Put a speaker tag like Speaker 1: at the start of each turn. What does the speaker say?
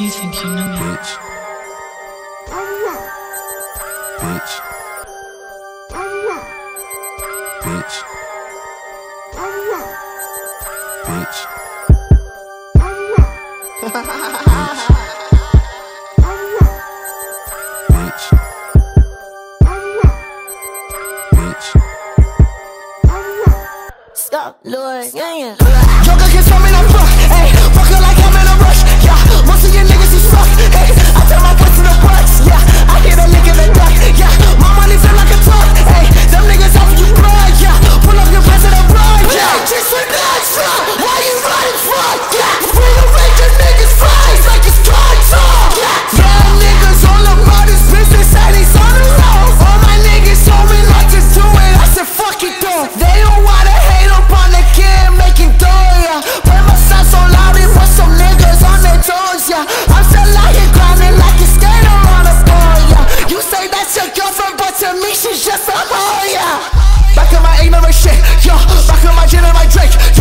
Speaker 1: You think you know me? bitch. Bitch. Bitch. Bitch. Bitch. Bitch.
Speaker 2: Stop, Lord, yeah, yeah.
Speaker 3: the mix just a on. Back in my ignorant shit, yo. Back in my gin and my drink.